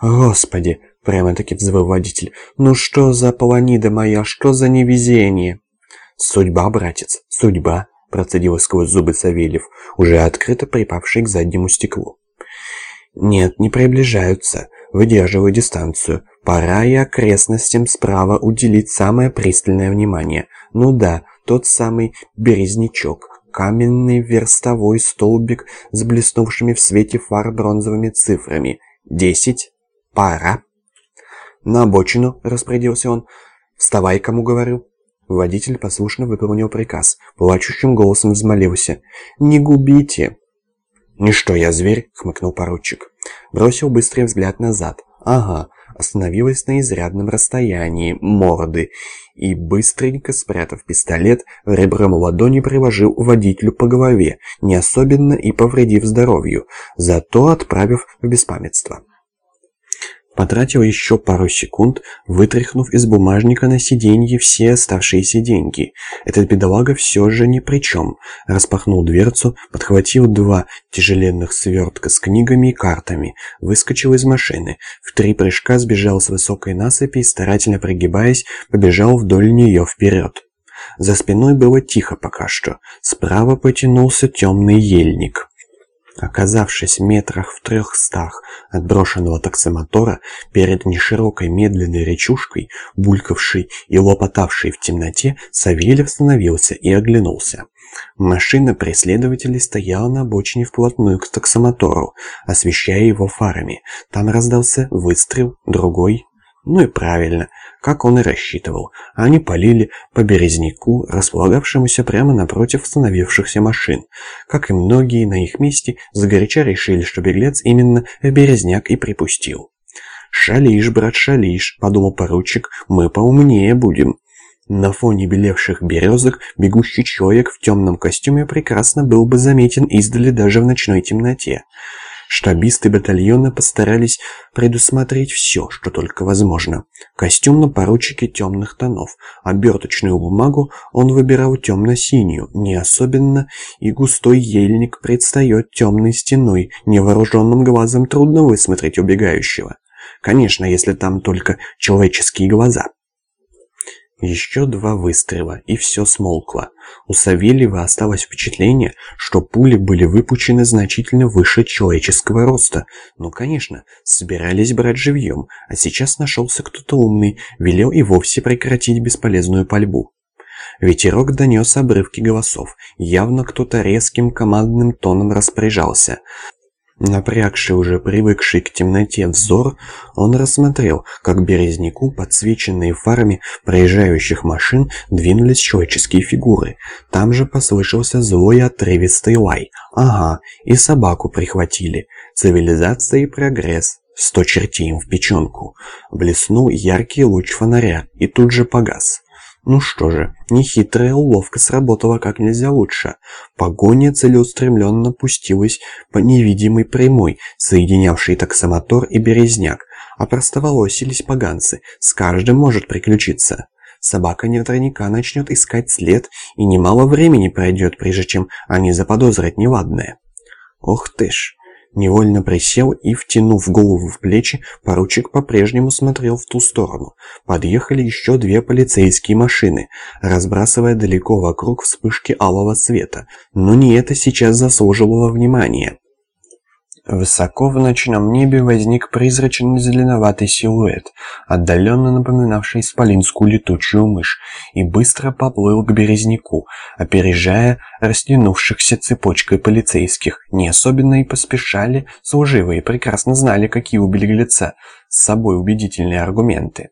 «Господи!» — прямо-таки взвыл водитель. «Ну что за полонида моя, что за невезение?» «Судьба, братец, судьба!» — процедил сквозь зубы Савельев, уже открыто припавший к заднему стеклу. «Нет, не приближаются. Выдерживаю дистанцию. Пора и окрестностям справа уделить самое пристальное внимание. Ну да, тот самый березнячок, каменный верстовой столбик с блеснувшими в свете фар бронзовыми цифрами. Десять. Пора. На обочину, распорядился он. Вставай, кому говорю. Водитель послушно выполнил приказ, плачущим голосом взмолился. «Не губите!» «Не что я зверь?» — хмыкнул поручик. Бросил быстрый взгляд назад. «Ага, остановилась на изрядном расстоянии морды и, быстренько спрятав пистолет, ребром ладони приложил водителю по голове, не особенно и повредив здоровью, зато отправив в беспамятство. Потратил еще пару секунд, вытряхнув из бумажника на сиденье все оставшиеся деньги. Этот бедолага все же ни при чем. Распахнул дверцу, подхватил два тяжеленных свертка с книгами и картами, выскочил из машины, в три прыжка сбежал с высокой насыпи и, старательно пригибаясь, побежал вдоль нее вперед. За спиной было тихо пока что. Справа потянулся темный ельник. Оказавшись метрах в трехстах от брошенного таксомотора, перед неширокой медленной речушкой, булькавшей и лопотавшей в темноте, Савельев остановился и оглянулся. Машина преследователей стояла на обочине вплотную к таксомотору, освещая его фарами. Там раздался выстрел, другой. Ну и правильно, как он и рассчитывал. Они полили по березняку, располагавшемуся прямо напротив остановившихся машин. Как и многие на их месте, загоряча решили, что беглец именно в березняк и припустил. «Шалишь, брат, шалишь», — подумал поручик, — «мы поумнее будем». На фоне белевших березок бегущий человек в темном костюме прекрасно был бы заметен издали даже в ночной темноте. Штабисты батальона постарались предусмотреть все, что только возможно. Костюм на поручике темных тонов, оберточную бумагу он выбирал темно-синюю, не особенно, и густой ельник предстает темной стеной, невооруженным глазом трудно высмотреть убегающего. Конечно, если там только человеческие глаза. Еще два выстрела, и все смолкло. У Савельева осталось впечатление, что пули были выпущены значительно выше человеческого роста. Ну, конечно, собирались брать живьем, а сейчас нашелся кто-то умный, велел и вовсе прекратить бесполезную пальбу. Ветерок донес обрывки голосов. Явно кто-то резким командным тоном распоряжался. Напрягший уже привыкший к темноте взор, он рассмотрел, как березняку, подсвеченные фарами проезжающих машин, двинулись человеческие фигуры. Там же послышался злой отрывистый лай. Ага, и собаку прихватили. Цивилизация и прогресс. Сто чертей им в печенку. Блеснул яркий луч фонаря и тут же погас. Ну что же, нехитрая уловка сработала как нельзя лучше. Погоня целеустремленно пустилась по невидимой прямой, соединявшей таксомотор и березняк, а простоволосились поганцы, с каждым может приключиться. Собака наверняка начнет искать след, и немало времени пройдет, прежде чем они заподозрят неладное. Ох ты ж! Невольно присел и, втянув голову в плечи, поручик по-прежнему смотрел в ту сторону. Подъехали еще две полицейские машины, разбрасывая далеко вокруг вспышки алого цвета. Но не это сейчас заслуживало внимания. Высоко в ночном небе возник призрачный зеленоватый силуэт, отдаленно напоминавший исполинскую летучую мышь, и быстро поплыл к березняку, опережая растянувшихся цепочкой полицейских. Не особенно и поспешали, служивые прекрасно знали, какие у беглеца с собой убедительные аргументы.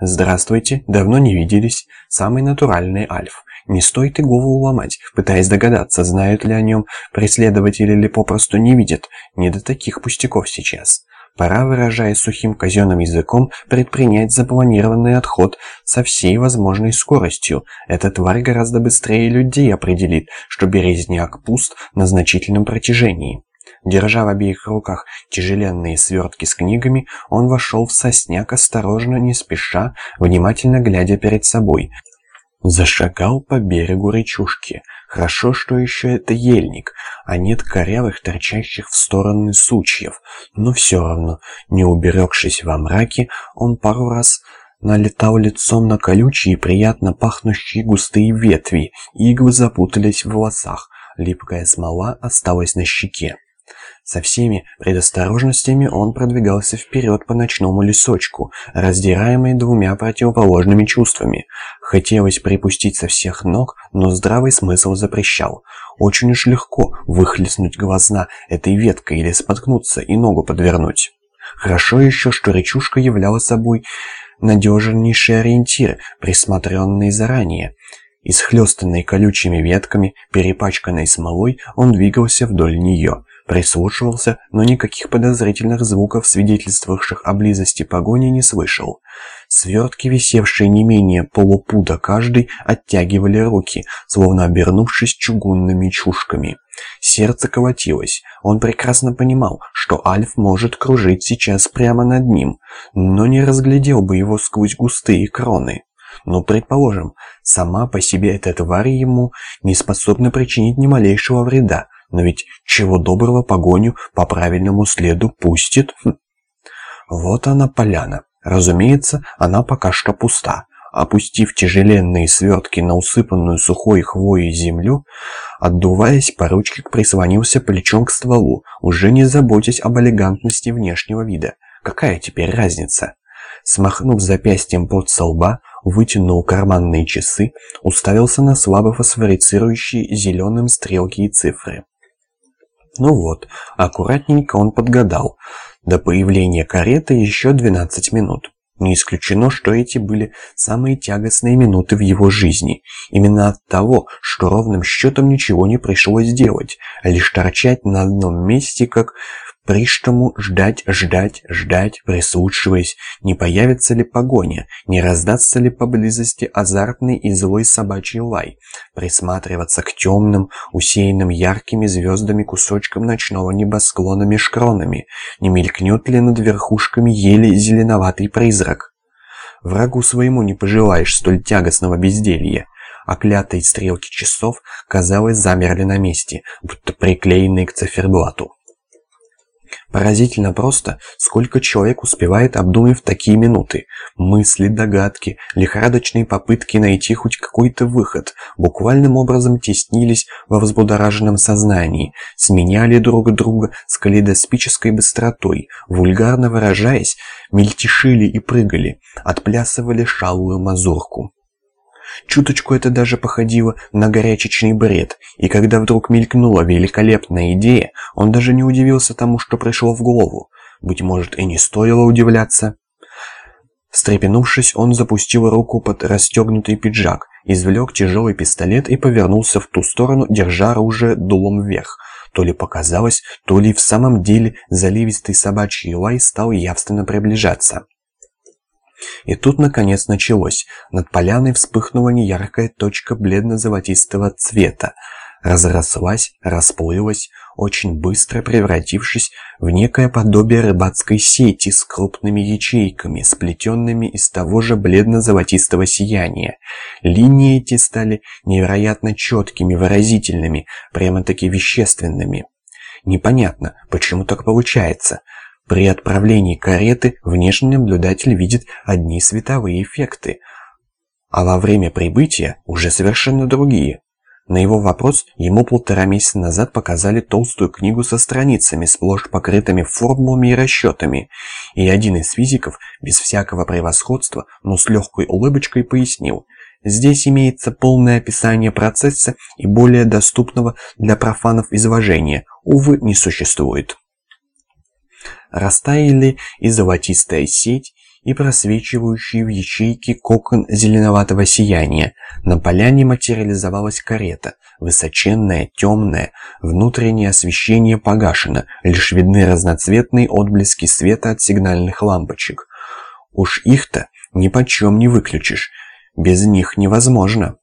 «Здравствуйте, давно не виделись. Самый натуральный Альф. Не стоит и голову ломать, пытаясь догадаться, знают ли о нем преследователи или попросту не видят. Не до таких пустяков сейчас. Пора, выражаясь сухим казенным языком, предпринять запланированный отход со всей возможной скоростью. Эта тварь гораздо быстрее людей определит, что березняк пуст на значительном протяжении. Держа в обеих руках тяжеленные свертки с книгами, он вошел в сосняк осторожно, не спеша, внимательно глядя перед собой – Зашагал по берегу речушки. Хорошо, что еще это ельник, а нет корявых, торчащих в стороны сучьев. Но все равно, не уберегшись во мраке, он пару раз налетал лицом на колючие, приятно пахнущие густые ветви, иглы запутались в волосах, липкая смола осталась на щеке. Со всеми предосторожностями он продвигался вперед по ночному лесочку, раздираемый двумя противоположными чувствами. Хотелось припустить со всех ног, но здравый смысл запрещал. Очень уж легко выхлестнуть глазна этой веткой или споткнуться и ногу подвернуть. Хорошо еще, что речушка являла собой надежнейший ориентир, присмотренный заранее. Исхлестанный колючими ветками, перепачканной смолой, он двигался вдоль нее. Прислушивался, но никаких подозрительных звуков, свидетельствовавших о близости погони, не слышал. Свертки, висевшие не менее полупуда каждый, оттягивали руки, словно обернувшись чугунными чушками. Сердце колотилось. Он прекрасно понимал, что Альф может кружить сейчас прямо над ним, но не разглядел бы его сквозь густые кроны. Но, предположим, сама по себе эта тварь ему не способна причинить ни малейшего вреда, но ведь чего доброго погоню по правильному следу пустит. Хм. Вот она поляна. Разумеется, она пока что пуста. Опустив тяжеленные свертки на усыпанную сухой хвоей землю, отдуваясь, поручик прислонился плечом к стволу, уже не заботясь об элегантности внешнего вида. Какая теперь разница? Смахнув запястьем под со лба, вытянул карманные часы, уставился на слабо фосфорицирующие зеленым стрелки и цифры. Ну вот, аккуратненько он подгадал. До появления кареты еще 12 минут. Не исключено, что эти были самые тягостные минуты в его жизни. Именно от того, что ровным счетом ничего не пришлось делать, а лишь торчать на одном месте, как Приштому ждать, ждать, ждать, прислушиваясь, не появится ли погоня, не раздастся ли поблизости азартный и злой собачий лай, присматриваться к темным, усеянным яркими звездами кусочкам ночного небосклона меж кронами, не мелькнет ли над верхушками ели зеленоватый призрак. Врагу своему не пожелаешь столь тягостного безделья, а клятые стрелки часов, казалось, замерли на месте, будто приклеенные к циферблату. Поразительно просто, сколько человек успевает обдумав такие минуты. Мысли, догадки, лихорадочные попытки найти хоть какой-то выход буквальным образом теснились во взбудораженном сознании, сменяли друг друга с калейдоспической быстротой, вульгарно выражаясь, мельтешили и прыгали, отплясывали шалую мазурку. Чуточку это даже походило на горячечный бред, и когда вдруг мелькнула великолепная идея, он даже не удивился тому, что пришло в голову. Быть может, и не стоило удивляться. Встрепенувшись, он запустил руку под расстегнутый пиджак, извлек тяжелый пистолет и повернулся в ту сторону, держа оружие дулом вверх. То ли показалось, то ли в самом деле заливистый собачий лай стал явственно приближаться. И тут, наконец, началось. Над поляной вспыхнула неяркая точка бледно-золотистого цвета. Разрослась, расплылась, очень быстро превратившись в некое подобие рыбацкой сети с крупными ячейками, сплетенными из того же бледно-золотистого сияния. Линии эти стали невероятно четкими, выразительными, прямо-таки вещественными. Непонятно, почему так получается – при отправлении кареты внешний наблюдатель видит одни световые эффекты, а во время прибытия уже совершенно другие. На его вопрос ему полтора месяца назад показали толстую книгу со страницами, сплошь покрытыми формулами и расчетами, и один из физиков, без всякого превосходства, но с легкой улыбочкой пояснил, здесь имеется полное описание процесса и более доступного для профанов изложения, увы, не существует. Растаяли и золотистая сеть, и просвечивающий в ячейке кокон зеленоватого сияния. На поляне материализовалась карета, высоченная, темная, внутреннее освещение погашено, лишь видны разноцветные отблески света от сигнальных лампочек. Уж их-то ни почем не выключишь, без них невозможно.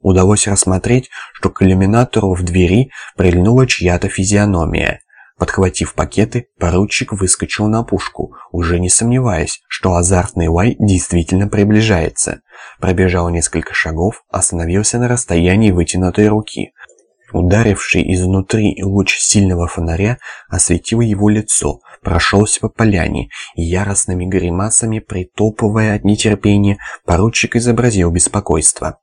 Удалось рассмотреть, что к иллюминатору в двери прильнула чья-то физиономия. Подхватив пакеты, поручик выскочил на пушку, уже не сомневаясь, что азартный лай действительно приближается. Пробежал несколько шагов, остановился на расстоянии вытянутой руки. Ударивший изнутри луч сильного фонаря осветил его лицо, прошелся по поляне, и яростными гримасами, притопывая от нетерпения, поручик изобразил беспокойство.